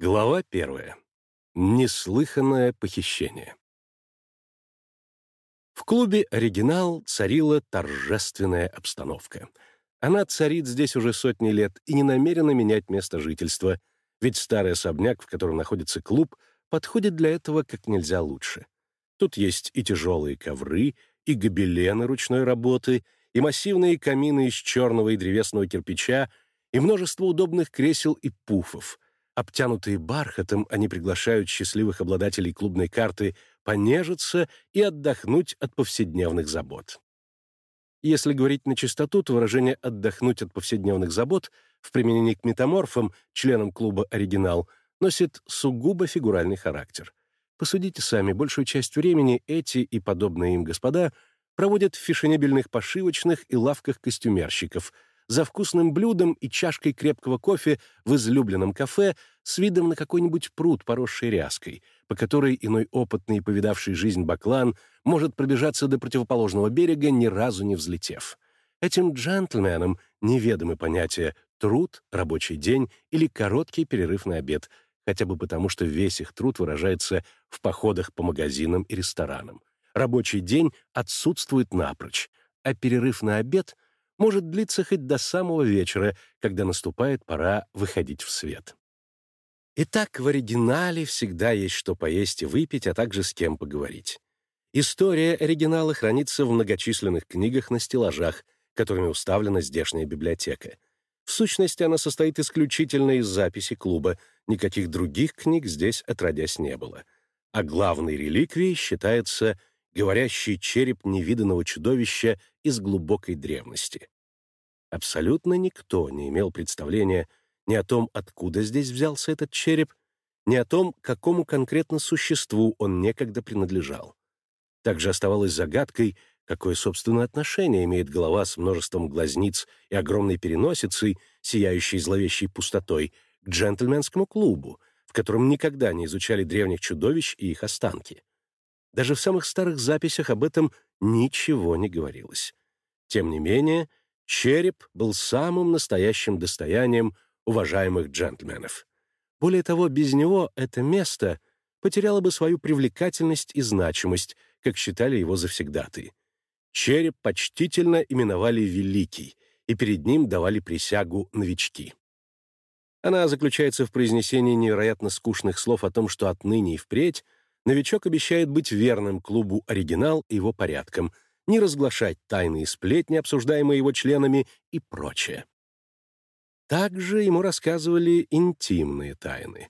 Глава первая. Неслыханное похищение. В клубе «Оригинал» царила торжественная обстановка. Она царит здесь уже сотни лет и не намерена менять место жительства, ведь старый особняк, в котором находится клуб, подходит для этого как нельзя лучше. Тут есть и тяжелые ковры, и гобелены ручной работы, и массивные камины из черного и древесного кирпича, и множество удобных кресел и пуфов — Обтянутые бархатом, они приглашают счастливых обладателей клубной карты понежиться и отдохнуть от повседневных забот. Если говорить на чистоту, то выражение «отдохнуть от повседневных забот» в применении к метаморфам, членам клуба «Оригинал», носит сугубо фигуральный характер. Посудите сами, большую часть времени эти и подобные им господа проводят в фешенебельных пошивочных и лавках костюмерщиков — за вкусным блюдом и чашкой крепкого кофе в излюбленном кафе с видом на какой-нибудь пруд, поросший ряской, по которой иной опытный и повидавший жизнь баклан может пробежаться до противоположного берега, ни разу не взлетев. Этим джентльменам неведомы понятия «труд», «рабочий день» или «короткий перерыв на обед», хотя бы потому, что весь их труд выражается в походах по магазинам и ресторанам. Рабочий день отсутствует напрочь, а перерыв на обед — может длиться хоть до самого вечера, когда наступает пора выходить в свет. Итак, в оригинале всегда есть что поесть и выпить, а также с кем поговорить. История оригинала хранится в многочисленных книгах на стеллажах, которыми уставлена здешняя библиотека. В сущности, она состоит исключительно из записи клуба, никаких других книг здесь отродясь не было. А главной реликвией считается говорящий череп невиданного чудовища из глубокой древности. Абсолютно никто не имел представления ни о том, откуда здесь взялся этот череп, ни о том, какому конкретно существу он некогда принадлежал. Также оставалось загадкой, какое, собственно, отношение имеет голова с множеством глазниц и огромной переносицей, сияющей зловещей пустотой, к джентльменскому клубу, в котором никогда не изучали древних чудовищ и их останки. Даже в самых старых записях об этом ничего не говорилось. Тем не менее, череп был самым настоящим достоянием уважаемых джентльменов. Более того, без него это место потеряло бы свою привлекательность и значимость, как считали его завсегдаты. Череп почтительно именовали «Великий», и перед ним давали присягу новички. Она заключается в произнесении невероятно скучных слов о том, что отныне и впредь новичок обещает быть верным клубу «Оригинал» и его порядкам, не разглашать тайные сплетни, обсуждаемые его членами и прочее. Также ему рассказывали интимные тайны.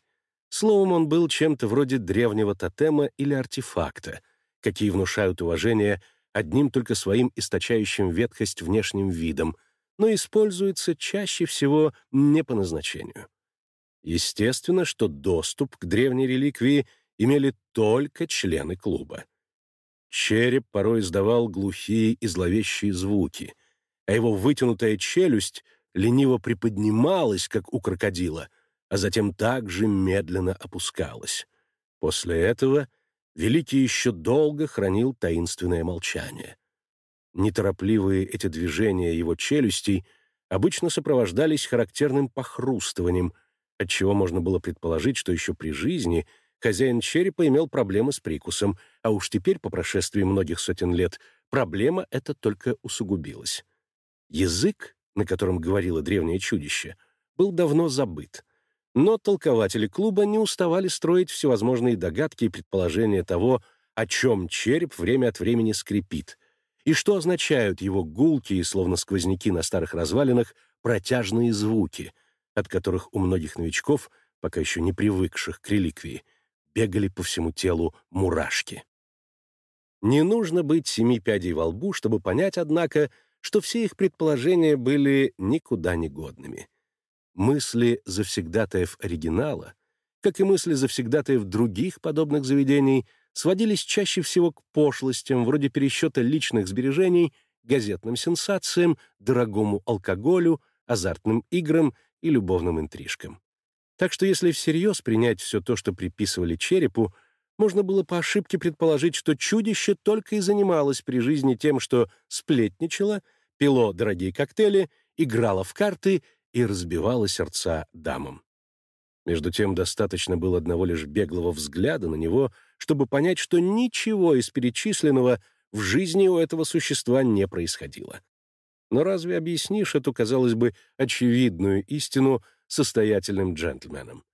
Словом, он был чем-то вроде древнего тотема или артефакта, какие внушают уважение одним только своим источающим ветхость внешним видом, но используется чаще всего не по назначению. Естественно, что доступ к древней реликвии имели только члены клуба. Череп порой издавал глухие и зловещие звуки, а его вытянутая челюсть лениво приподнималась, как у крокодила, а затем также медленно опускалась. После этого Великий еще долго хранил таинственное молчание. Неторопливые эти движения его челюстей обычно сопровождались характерным похрустыванием, отчего можно было предположить, что еще при жизни — Хозяин черепа имел проблемы с прикусом, а уж теперь, по прошествии многих сотен лет, проблема эта только усугубилась. Язык, на котором говорило древнее чудище, был давно забыт. Но толкователи клуба не уставали строить всевозможные догадки и предположения того, о чем череп время от времени скрипит, и что означают его гулкие, словно сквозняки на старых развалинах, протяжные звуки, от которых у многих новичков, пока еще не привыкших к реликвии, бегали по всему телу мурашки. Не нужно быть семи пядей во лбу, чтобы понять, однако, что все их предположения были никуда не годными. Мысли завсегдатаев оригинала, как и мысли завсегдатаев других подобных заведений, сводились чаще всего к пошлостям, вроде пересчета личных сбережений, газетным сенсациям, дорогому алкоголю, азартным играм и любовным интрижкам. Так что если всерьез принять все то, что приписывали черепу, можно было по ошибке предположить, что чудище только и занималось при жизни тем, что сплетничало, пило дорогие коктейли, играло в карты и разбивало сердца дамам. Между тем, достаточно было одного лишь беглого взгляда на него, чтобы понять, что ничего из перечисленного в жизни у этого существа не происходило. Но разве объяснишь эту, казалось бы, очевидную истину состоятельным джентльменам?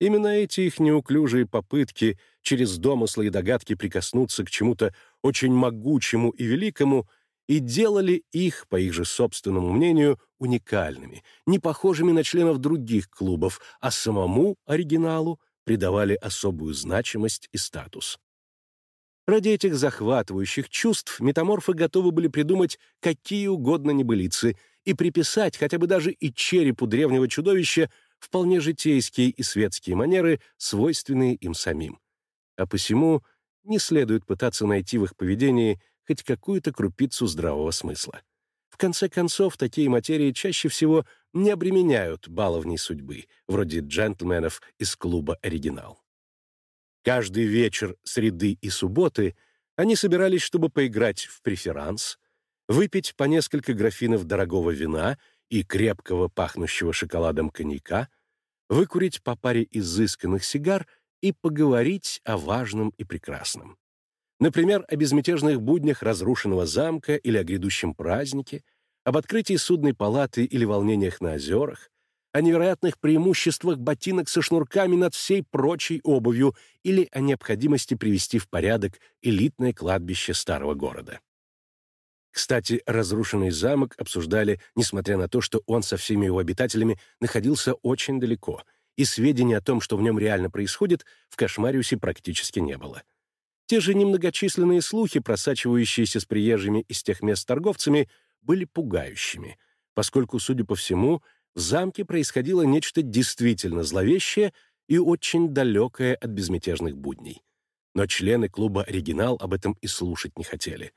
Именно эти их неуклюжие попытки через домыслы и догадки прикоснуться к чему-то очень могучему и великому и делали их, по их же собственному мнению, уникальными, не похожими на членов других клубов, а самому оригиналу придавали особую значимость и статус. Ради этих захватывающих чувств метаморфы готовы были придумать какие угодно небылицы и приписать хотя бы даже и черепу древнего чудовища вполне житейские и светские манеры, свойственные им самим. А посему не следует пытаться найти в их поведении хоть какую-то крупицу здравого смысла. В конце концов, такие материи чаще всего не обременяют баловней судьбы, вроде джентльменов из клуба «Оригинал». Каждый вечер среды и субботы они собирались, чтобы поиграть в преферанс, выпить по несколько графинов дорогого вина и крепкого пахнущего шоколадом коньяка, выкурить по паре изысканных сигар и поговорить о важном и прекрасном. Например, о безмятежных буднях разрушенного замка или о грядущем празднике, об открытии судной палаты или волнениях на озерах, о невероятных преимуществах ботинок со шнурками над всей прочей обувью или о необходимости привести в порядок элитное кладбище старого города. Кстати, разрушенный замок обсуждали, несмотря на то, что он со всеми его обитателями находился очень далеко, и сведений о том, что в нем реально происходит, в Кошмариусе практически не было. Те же немногочисленные слухи, просачивающиеся с приезжими из тех мест торговцами, были пугающими, поскольку, судя по всему, в замке происходило нечто действительно зловещее и очень далекое от безмятежных будней. Но члены клуба «Оригинал» об этом и слушать не хотели.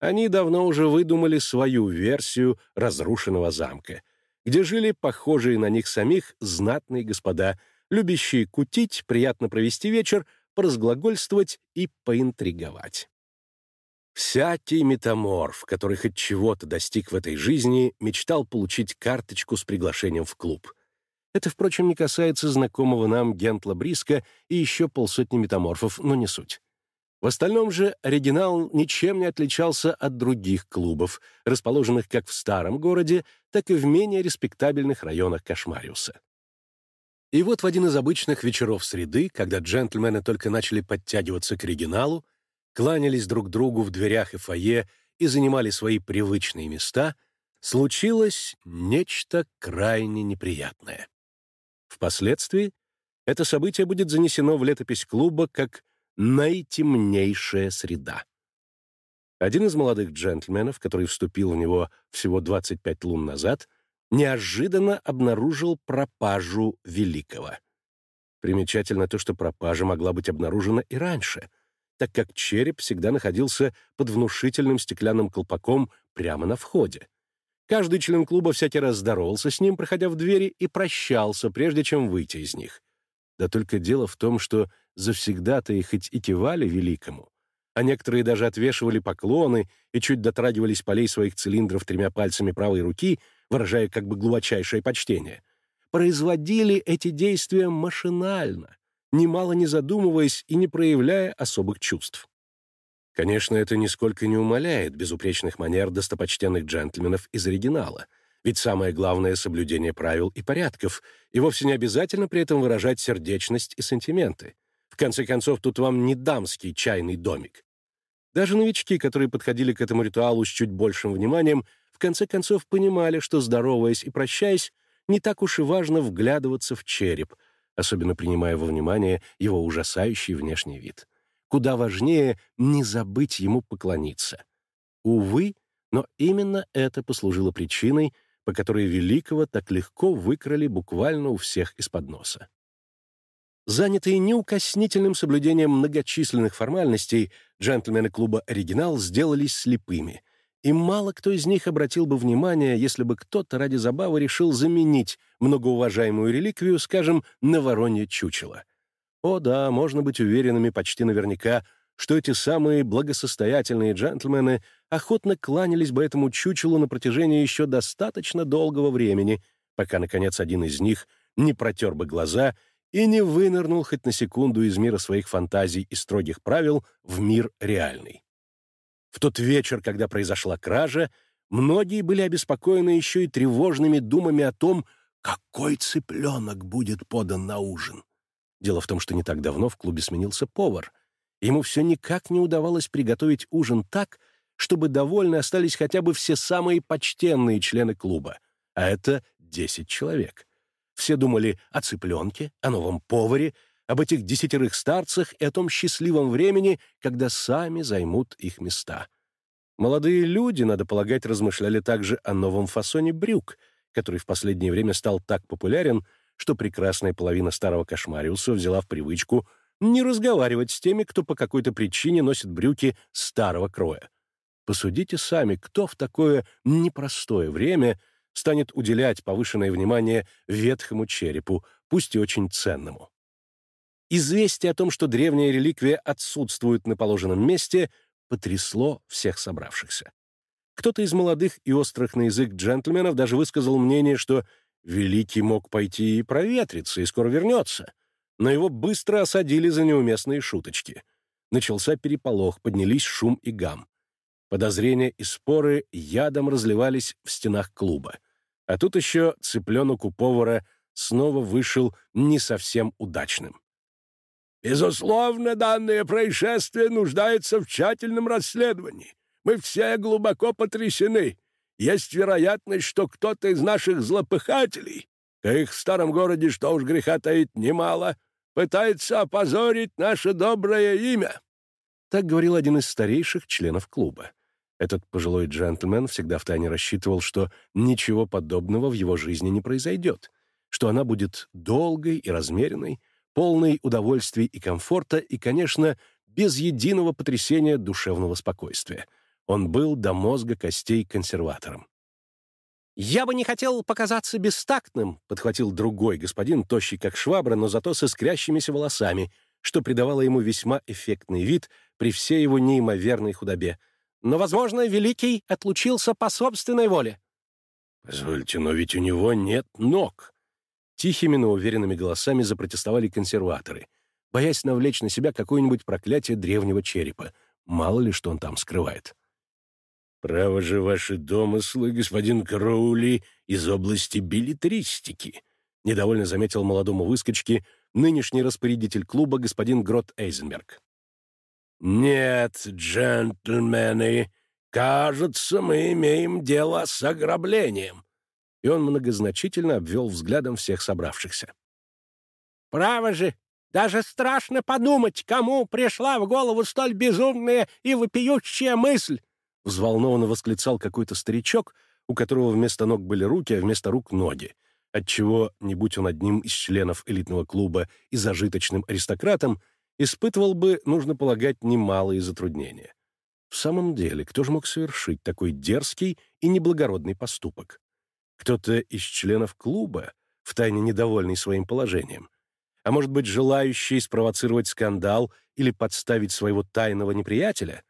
Они давно уже выдумали свою версию разрушенного замка, где жили похожие на них самих знатные господа, любящие кутить, приятно провести вечер — поразглагольствовать и поинтриговать. Всякий метаморф, который хоть чего-то достиг в этой жизни, мечтал получить карточку с приглашением в клуб. Это, впрочем, не касается знакомого нам Гентла Бриска и еще полсотни метаморфов, но не суть. В остальном же оригинал ничем не отличался от других клубов, расположенных как в старом городе, так и в менее респектабельных районах Кошмариуса. И вот в один из обычных вечеров среды, когда джентльмены только начали подтягиваться к оригиналу, кланялись друг другу в дверях и фойе и занимали свои привычные места, случилось нечто крайне неприятное. Впоследствии это событие будет занесено в летопись клуба как «наитемнейшая среда». Один из молодых джентльменов, который вступил в него всего 25 лун назад — неожиданно обнаружил пропажу Великого. Примечательно то, что пропажа могла быть обнаружена и раньше, так как череп всегда находился под внушительным стеклянным колпаком прямо на входе. Каждый член клуба всякий раз здоровался с ним, проходя в двери, и прощался, прежде чем выйти из них. Да только дело в том, что завсегда-то и хоть и кивали великому, а некоторые даже отвешивали поклоны и чуть дотрагивались полей своих цилиндров тремя пальцами правой руки — выражая как бы глубочайшее почтение, производили эти действия машинально, немало не задумываясь и не проявляя особых чувств. Конечно, это нисколько не умаляет безупречных манер достопочтенных джентльменов из оригинала, ведь самое главное — соблюдение правил и порядков, и вовсе не обязательно при этом выражать сердечность и сантименты. В конце концов, тут вам не дамский чайный домик. Даже новички, которые подходили к этому ритуалу с чуть большим вниманием, конце концов понимали, что, здороваясь и прощаясь, не так уж и важно вглядываться в череп, особенно принимая во внимание его ужасающий внешний вид. Куда важнее не забыть ему поклониться. Увы, но именно это послужило причиной, по которой Великого так легко выкрали буквально у всех из-под носа. Занятые неукоснительным соблюдением многочисленных формальностей, джентльмены клуба «Оригинал» сделались слепыми — и мало кто из них обратил бы внимание, если бы кто-то ради забавы решил заменить многоуважаемую реликвию, скажем, на воронье чучело. О да, можно быть уверенными почти наверняка, что эти самые благосостоятельные джентльмены охотно кланялись бы этому чучелу на протяжении еще достаточно долгого времени, пока, наконец, один из них не протер бы глаза и не вынырнул хоть на секунду из мира своих фантазий и строгих правил в мир реальный. В тот вечер, когда произошла кража, многие были обеспокоены еще и тревожными думами о том, какой цыпленок будет подан на ужин. Дело в том, что не так давно в клубе сменился повар. Ему все никак не удавалось приготовить ужин так, чтобы довольны остались хотя бы все самые почтенные члены клуба, а это 10 человек. Все думали о цыпленке, о новом поваре, об этих десятерых старцах и о том счастливом времени, когда сами займут их места. Молодые люди, надо полагать, размышляли также о новом фасоне брюк, который в последнее время стал так популярен, что прекрасная половина старого кошмариуса взяла в привычку не разговаривать с теми, кто по какой-то причине носит брюки старого кроя. Посудите сами, кто в такое непростое время станет уделять повышенное внимание ветхому черепу, пусть и очень ценному. Известие о том, что древняя реликвия отсутствует на положенном месте, потрясло всех собравшихся. Кто-то из молодых и острых на язык джентльменов даже высказал мнение, что Великий мог пойти и проветриться, и скоро вернется. Но его быстро осадили за неуместные шуточки. Начался переполох, поднялись шум и гам. Подозрения и споры ядом разливались в стенах клуба. А тут еще цыпленок у повара снова вышел не совсем удачным. «Безусловно, данное происшествие нуждается в тщательном расследовании. Мы все глубоко потрясены. Есть вероятность, что кто-то из наших злопыхателей, да их в старом городе, что уж греха таит немало, пытается опозорить наше доброе имя». Так говорил один из старейших членов клуба. Этот пожилой джентльмен всегда втайне рассчитывал, что ничего подобного в его жизни не произойдет, что она будет долгой и размеренной, полной удовольствий и комфорта и, конечно, без единого потрясения душевного спокойствия. Он был до мозга костей консерватором. «Я бы не хотел показаться бестактным», — подхватил другой господин, тощий как швабра, но зато со искрящимися волосами, что придавало ему весьма эффектный вид при всей его неимоверной худобе — но, возможно, Великий отлучился по собственной воле». «Позвольте, но ведь у него нет ног». Тихими, но уверенными голосами запротестовали консерваторы, боясь навлечь на себя какое-нибудь проклятие древнего черепа. Мало ли, что он там скрывает. «Право же ваши домыслы, господин Кроули, из области билетристики», недовольно заметил молодому выскочке нынешний распорядитель клуба господин Грот Эйзенберг. «Нет, джентльмены, кажется, мы имеем дело с ограблением». И он многозначительно обвел взглядом всех собравшихся. «Право же, даже страшно подумать, кому пришла в голову столь безумная и вопиющая мысль!» Взволнованно восклицал какой-то старичок, у которого вместо ног были руки, а вместо рук — ноги, отчего, не будь он одним из членов элитного клуба и зажиточным аристократом, испытывал бы, нужно полагать, немалые затруднения. В самом деле, кто же мог совершить такой дерзкий и неблагородный поступок? Кто-то из членов клуба, втайне недовольный своим положением, а может быть, желающий спровоцировать скандал или подставить своего тайного неприятеля,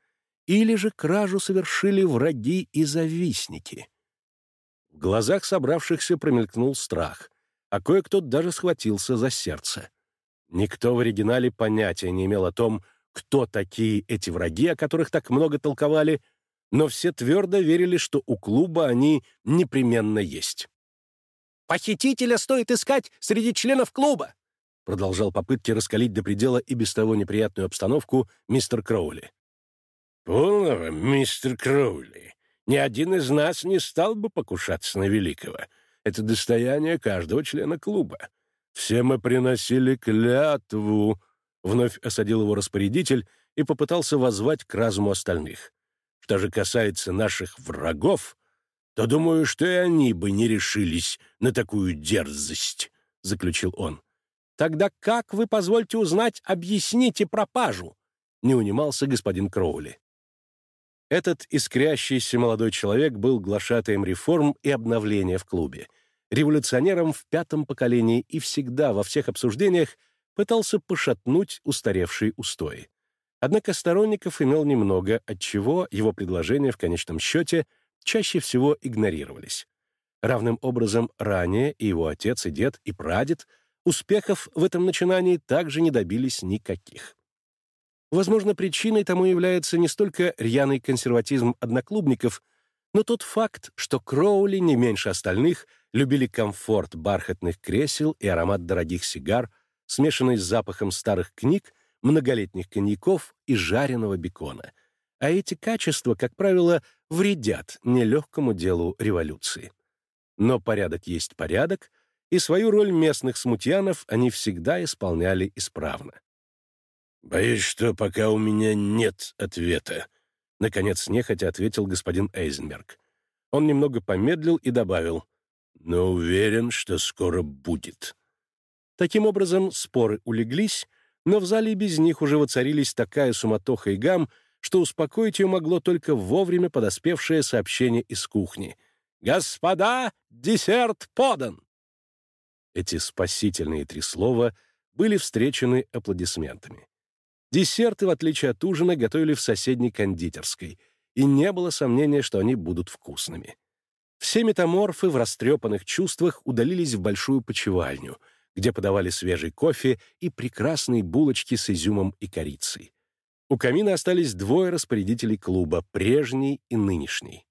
или же кражу совершили враги и завистники. В глазах собравшихся промелькнул страх, а кое-кто даже схватился за сердце. Никто в оригинале понятия не имел о том, кто такие эти враги, о которых так много толковали, но все твердо верили, что у клуба они непременно есть. «Похитителя стоит искать среди членов клуба!» продолжал попытки раскалить до предела и без того неприятную обстановку мистер Кроули. «Полного, мистер Кроули, ни один из нас не стал бы покушаться на великого. Это достояние каждого члена клуба. «Все мы приносили клятву», — вновь осадил его распорядитель и попытался воззвать к разуму остальных. «Что же касается наших врагов, то думаю, что и они бы не решились на такую дерзость», — заключил он. «Тогда как вы, позвольте узнать, объясните пропажу?» — не унимался господин Кроули. Этот искрящийся молодой человек был глашатаем реформ и обновления в клубе — революционером в пятом поколении и всегда во всех обсуждениях пытался пошатнуть устаревшие устои. Однако сторонников имел немного, отчего его предложения в конечном счете чаще всего игнорировались. Равным образом ранее и его отец, и дед, и прадед Успехов в этом начинании также не добились никаких. Возможно, причиной тому является не столько рьяный консерватизм одноклубников, но тот факт, что Кроули не меньше остальных любили комфорт бархатных кресел и аромат дорогих сигар, смешанный с запахом старых книг, многолетних коньяков и жареного бекона. А эти качества, как правило, вредят нелегкому делу революции. Но порядок есть порядок, и свою роль местных смутьянов они всегда исполняли исправно. «Боюсь, что пока у меня нет ответа», — наконец нехотя ответил господин Эйзенберг. Он немного помедлил и добавил, «но уверен, что скоро будет». Таким образом, споры улеглись, но в зале без них уже воцарились такая суматоха и гам, что успокоить ее могло только вовремя подоспевшее сообщение из кухни. «Господа, десерт подан!» Эти спасительные три слова были встречены аплодисментами. Десерты, в отличие от ужина, готовили в соседней кондитерской, и не было сомнения, что они будут вкусными. Все метаморфы в растрепанных чувствах удалились в большую почевальню, где подавали свежий кофе и прекрасные булочки с изюмом и корицей. У камина остались двое распорядителей клуба, прежний и нынешний.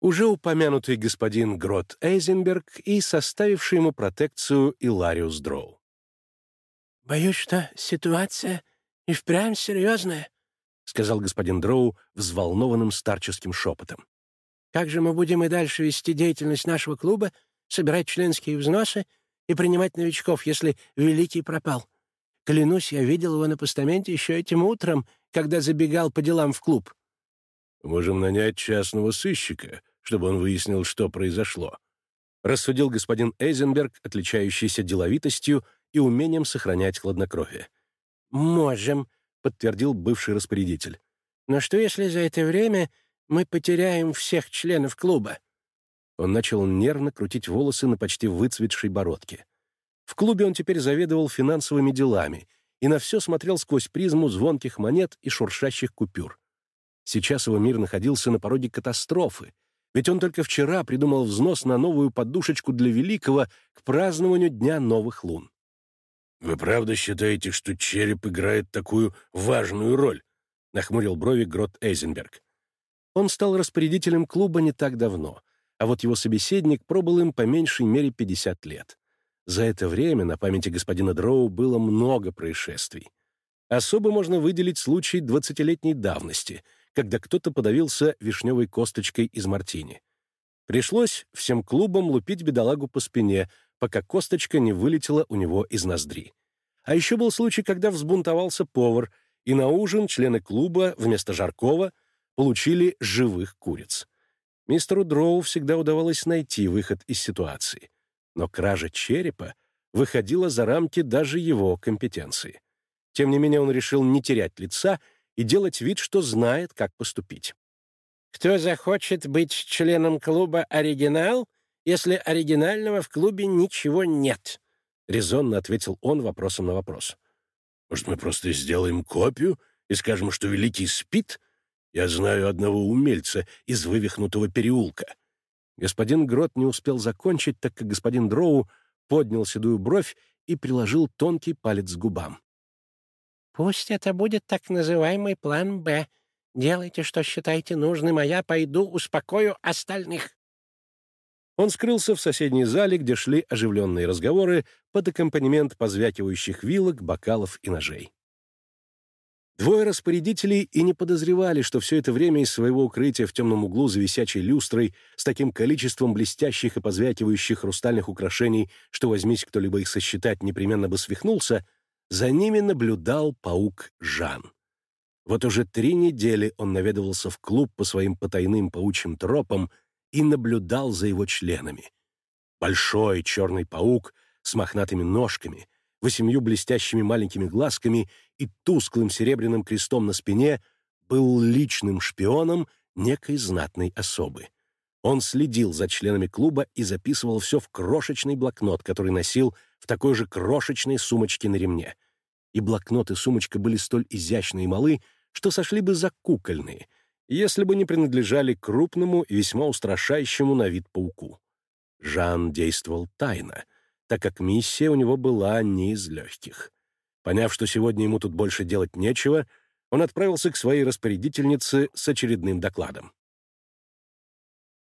Уже упомянутый господин Грот Эйзенберг и составивший ему протекцию Илариус Дроу. «Боюсь, что ситуация и впрямь серьезная», — сказал господин Дроу взволнованным старческим шепотом. «Как же мы будем и дальше вести деятельность нашего клуба, собирать членские взносы и принимать новичков, если Великий пропал? Клянусь, я видел его на постаменте еще этим утром, когда забегал по делам в клуб». «Можем нанять частного сыщика, чтобы он выяснил, что произошло», рассудил господин Эйзенберг, отличающийся деловитостью и умением сохранять хладнокровие. «Можем», — подтвердил бывший распорядитель. «Но что, если за это время мы потеряем всех членов клуба?» Он начал нервно крутить волосы на почти выцветшей бородке. В клубе он теперь заведовал финансовыми делами и на все смотрел сквозь призму звонких монет и шуршащих купюр. Сейчас его мир находился на пороге катастрофы, ведь он только вчера придумал взнос на новую подушечку для Великого к празднованию Дня Новых Лун. «Вы правда считаете, что череп играет такую важную роль?» — нахмурил брови Грот Эйзенберг. Он стал распорядителем клуба не так давно, а вот его собеседник пробыл им по меньшей мере 50 лет. За это время на памяти господина Дроу было много происшествий. Особо можно выделить случай двадцатилетней давности, когда кто-то подавился вишневой косточкой из мартини. Пришлось всем клубам лупить бедолагу по спине, пока косточка не вылетела у него из ноздри. А еще был случай, когда взбунтовался повар, и на ужин члены клуба вместо жаркого получили живых куриц. Мистеру Дроу всегда удавалось найти выход из ситуации. Но кража черепа выходила за рамки даже его компетенции. Тем не менее он решил не терять лица и делать вид, что знает, как поступить. «Кто захочет быть членом клуба «Оригинал», если оригинального в клубе ничего нет?» — резонно ответил он вопросом на вопрос. «Может, мы просто сделаем копию и скажем, что Великий спит? Я знаю одного умельца из вывихнутого переулка». Господин Грот не успел закончить, так как господин Дроу поднял седую бровь и приложил тонкий палец к губам. «Пусть это будет так называемый план «Б». Делайте, что считаете нужным, а я пойду успокою остальных». Он скрылся в соседней зале, где шли оживленные разговоры под аккомпанемент позвякивающих вилок, бокалов и ножей. Двое распорядителей и не подозревали, что все это время из своего укрытия в темном углу за висячей люстрой с таким количеством блестящих и позвякивающих хрустальных украшений, что возьмись кто-либо их сосчитать, непременно бы свихнулся, за ними наблюдал паук Жан. Вот уже три недели он наведывался в клуб по своим потайным паучьим тропам и наблюдал за его членами. Большой черный паук с мохнатыми ножками, восемью блестящими маленькими глазками и тусклым серебряным крестом на спине был личным шпионом некой знатной особы. Он следил за членами клуба и записывал все в крошечный блокнот, который носил в такой же крошечной сумочке на ремне. И блокнот и сумочка были столь изящны и малы, что сошли бы за кукольные — если бы не принадлежали крупному и весьма устрашающему на вид пауку. Жан действовал тайно, так как миссия у него была не из легких. Поняв, что сегодня ему тут больше делать нечего, он отправился к своей распорядительнице с очередным докладом.